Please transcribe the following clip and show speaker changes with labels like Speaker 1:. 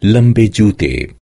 Speaker 1: lambe jute.